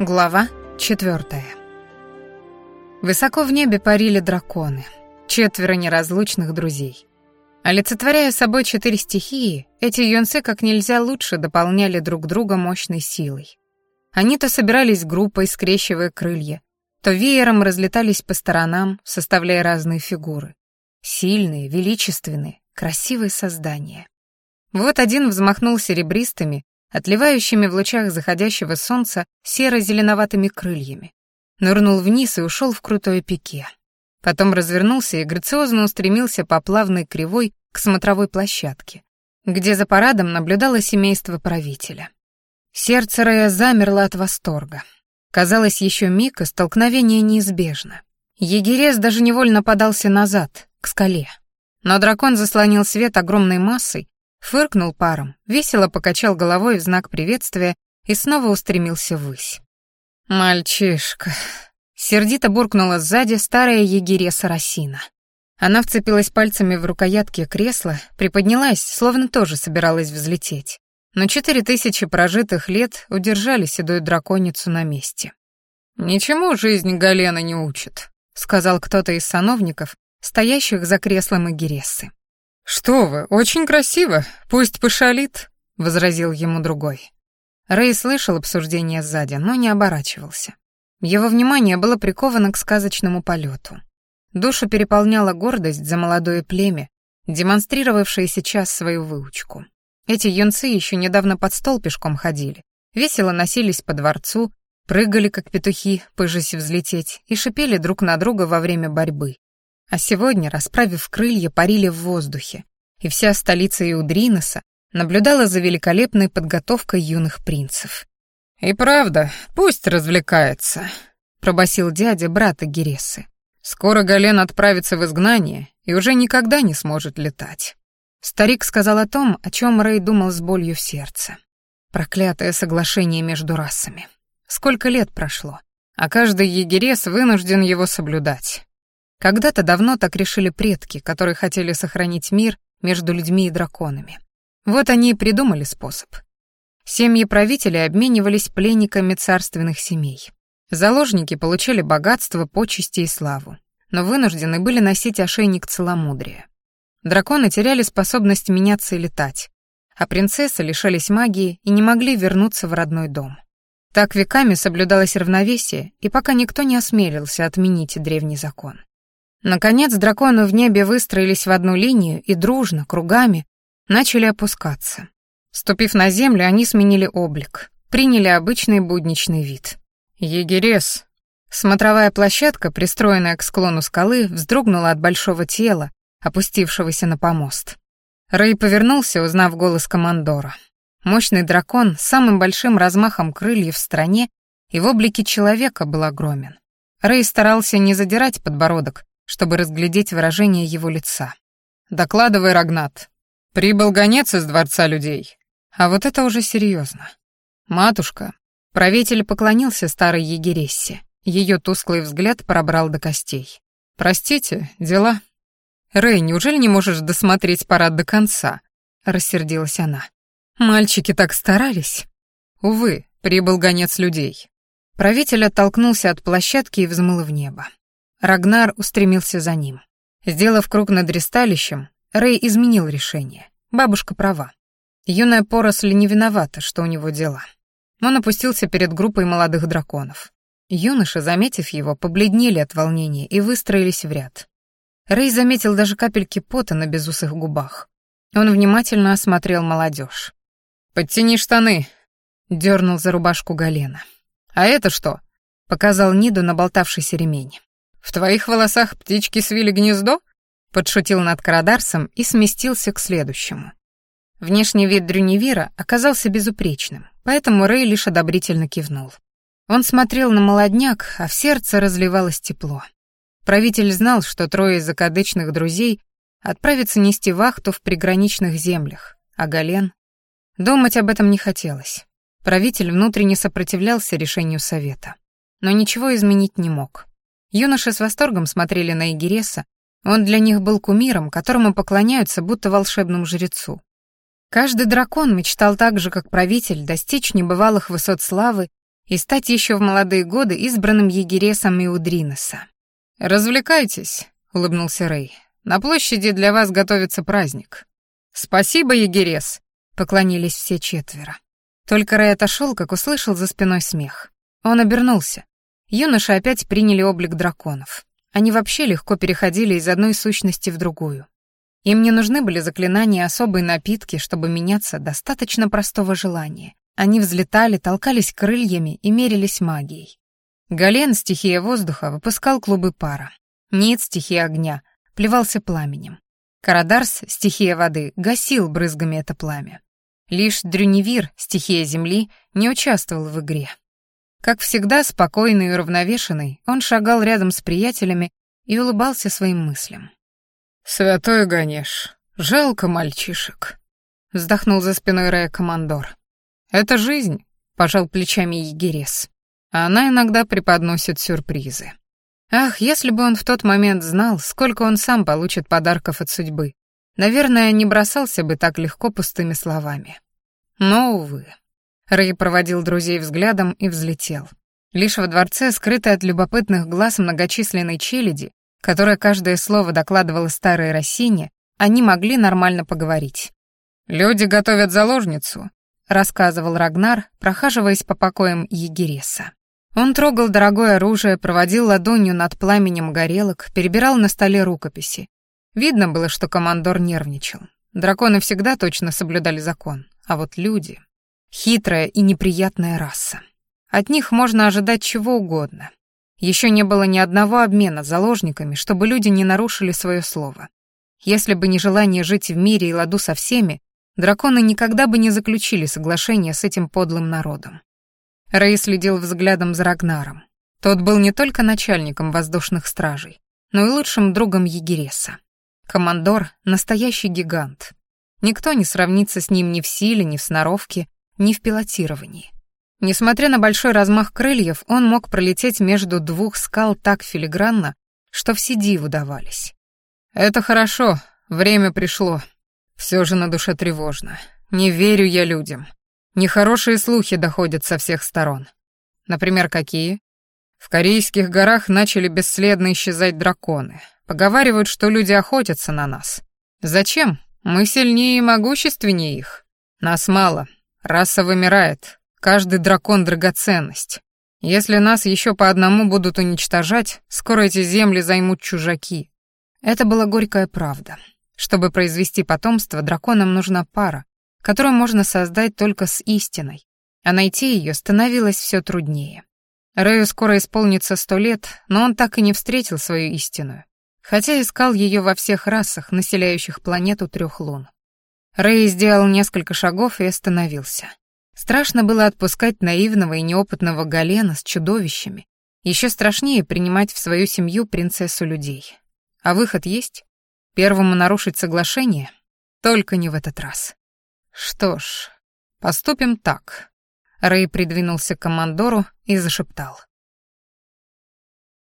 Глава четвертая. Высоко в небе парили драконы, четверо неразлучных друзей. Олицетворяя собой четыре стихии, эти юнцы как нельзя лучше дополняли друг друга мощной силой. Они то собирались группой, скрещивая крылья, то веером разлетались по сторонам, составляя разные фигуры. Сильные, величественные, красивые создания. Вот один взмахнул серебристыми, отливающими в лучах заходящего солнца серо-зеленоватыми крыльями. Нырнул вниз и ушел в крутое пике. Потом развернулся и грациозно устремился по плавной кривой к смотровой площадке, где за парадом наблюдало семейство правителя. Сердце Рэя замерло от восторга. Казалось, еще миг, и столкновение неизбежно. Егерес даже невольно подался назад, к скале. Но дракон заслонил свет огромной массой, Фыркнул паром, весело покачал головой в знак приветствия и снова устремился ввысь. «Мальчишка!» — сердито буркнула сзади старая егереса Росина. Она вцепилась пальцами в рукоятки кресла, приподнялась, словно тоже собиралась взлететь. Но четыре тысячи прожитых лет удержали седую драконицу на месте. «Ничему жизнь Галена не учит», — сказал кто-то из сановников, стоящих за креслом Эгерессы. «Что вы, очень красиво, пусть пошалит», — возразил ему другой. Рэй слышал обсуждение сзади, но не оборачивался. Его внимание было приковано к сказочному полету. Душу переполняла гордость за молодое племя, демонстрировавшее сейчас свою выучку. Эти юнцы еще недавно под стол пешком ходили, весело носились по дворцу, прыгали, как петухи, пыжась взлететь, и шипели друг на друга во время борьбы, а сегодня, расправив крылья, парили в воздухе, и вся столица Иудриноса наблюдала за великолепной подготовкой юных принцев. «И правда, пусть развлекается», — пробасил дядя брата Гересы. «Скоро Гален отправится в изгнание и уже никогда не сможет летать». Старик сказал о том, о чем Рэй думал с болью в сердце. Проклятое соглашение между расами. Сколько лет прошло, а каждый егерес вынужден его соблюдать. Когда-то давно так решили предки, которые хотели сохранить мир между людьми и драконами. Вот они и придумали способ. Семьи правителей обменивались пленниками царственных семей. Заложники получали богатство, почести и славу, но вынуждены были носить ошейник целомудрия. Драконы теряли способность меняться и летать, а принцессы лишались магии и не могли вернуться в родной дом. Так веками соблюдалось равновесие, и пока никто не осмелился отменить древний закон. Наконец драконы в небе выстроились в одну линию и дружно, кругами, начали опускаться. Ступив на землю, они сменили облик, приняли обычный будничный вид. Егерес. Смотровая площадка, пристроенная к склону скалы, вздрогнула от большого тела, опустившегося на помост. Рэй повернулся, узнав голос командора. Мощный дракон с самым большим размахом крыльев в стране и в облике человека был огромен. Рэй старался не задирать подбородок, чтобы разглядеть выражение его лица. «Докладывай, Рагнат. Прибыл гонец из дворца людей. А вот это уже серьезно. Матушка». Правитель поклонился старой егерессе. Ее тусклый взгляд пробрал до костей. «Простите, дела?» «Рэй, неужели не можешь досмотреть парад до конца?» — рассердилась она. «Мальчики так старались». «Увы, прибыл гонец людей». Правитель оттолкнулся от площадки и взмыл в небо. Рагнар устремился за ним. Сделав круг над ресталищем, Рэй изменил решение. Бабушка права. Юная поросль не виновата, что у него дела. Он опустился перед группой молодых драконов. Юноши, заметив его, побледнели от волнения и выстроились в ряд. Рэй заметил даже капельки пота на безусых губах. Он внимательно осмотрел молодежь. «Подтяни штаны», — дернул за рубашку Галена. «А это что?» — показал Ниду наболтавшийся ремень. «В твоих волосах птички свили гнездо?» Подшутил над Карадарсом и сместился к следующему. Внешний вид Дрюневира оказался безупречным, поэтому Рэй лишь одобрительно кивнул. Он смотрел на молодняк, а в сердце разливалось тепло. Правитель знал, что трое из закадычных друзей отправятся нести вахту в приграничных землях, а Гален... Думать об этом не хотелось. Правитель внутренне сопротивлялся решению совета, но ничего изменить не мог. Юноши с восторгом смотрели на Игереса, он для них был кумиром, которому поклоняются будто волшебному жрецу. Каждый дракон мечтал так же, как правитель, достичь небывалых высот славы и стать еще в молодые годы избранным егересом Иудриноса. «Развлекайтесь», — улыбнулся Рэй. «На площади для вас готовится праздник». «Спасибо, егерес», — поклонились все четверо. Только Рэй отошел, как услышал за спиной смех. Он обернулся. Юноши опять приняли облик драконов. Они вообще легко переходили из одной сущности в другую. Им не нужны были заклинания и особые напитки, чтобы меняться достаточно простого желания. Они взлетали, толкались крыльями и мерились магией. Гален, стихия воздуха, выпускал клубы пара. Нит, стихия огня, плевался пламенем. Карадарс, стихия воды, гасил брызгами это пламя. Лишь Дрюневир, стихия земли, не участвовал в игре. Как всегда, спокойный и уравновешенный, он шагал рядом с приятелями и улыбался своим мыслям. «Святой Ганеш, жалко мальчишек», — вздохнул за спиной Рэя командор. «Это жизнь», — пожал плечами егерес. «А она иногда преподносит сюрпризы». Ах, если бы он в тот момент знал, сколько он сам получит подарков от судьбы, наверное, не бросался бы так легко пустыми словами. Но, увы. Рэй проводил друзей взглядом и взлетел. Лишь во дворце, скрытый от любопытных глаз многочисленной челяди, которая каждое слово докладывала старой Россине, они могли нормально поговорить. «Люди готовят заложницу», — рассказывал Рагнар, прохаживаясь по покоям Егереса. Он трогал дорогое оружие, проводил ладонью над пламенем горелок, перебирал на столе рукописи. Видно было, что командор нервничал. Драконы всегда точно соблюдали закон, а вот люди... Хитрая и неприятная раса. От них можно ожидать чего угодно. Еще не было ни одного обмена заложниками, чтобы люди не нарушили свое слово. Если бы не желание жить в мире и ладу со всеми, драконы никогда бы не заключили соглашение с этим подлым народом. Рэй следил взглядом за Рагнаром. Тот был не только начальником воздушных стражей, но и лучшим другом Егереса. Командор — настоящий гигант. Никто не сравнится с ним ни в силе, ни в сноровке, ни в пилотировании. Несмотря на большой размах крыльев, он мог пролететь между двух скал так филигранно, что все диву давались. «Это хорошо, время пришло. Все же на душе тревожно. Не верю я людям. Нехорошие слухи доходят со всех сторон. Например, какие? В Корейских горах начали бесследно исчезать драконы. Поговаривают, что люди охотятся на нас. Зачем? Мы сильнее и могущественнее их. Нас мало, Раса вымирает. Каждый дракон — драгоценность. Если нас еще по одному будут уничтожать, скоро эти земли займут чужаки. Это была горькая правда. Чтобы произвести потомство, драконам нужна пара, которую можно создать только с истиной, а найти ее становилось все труднее. Рэю скоро исполнится сто лет, но он так и не встретил свою истинную, хотя искал ее во всех расах, населяющих планету трех лун. Рэй сделал несколько шагов и остановился. Страшно было отпускать наивного и неопытного Галена с чудовищами. Еще страшнее принимать в свою семью принцессу людей. А выход есть? Первому нарушить соглашение? Только не в этот раз. Что ж, поступим так. Рэй придвинулся к командору и зашептал.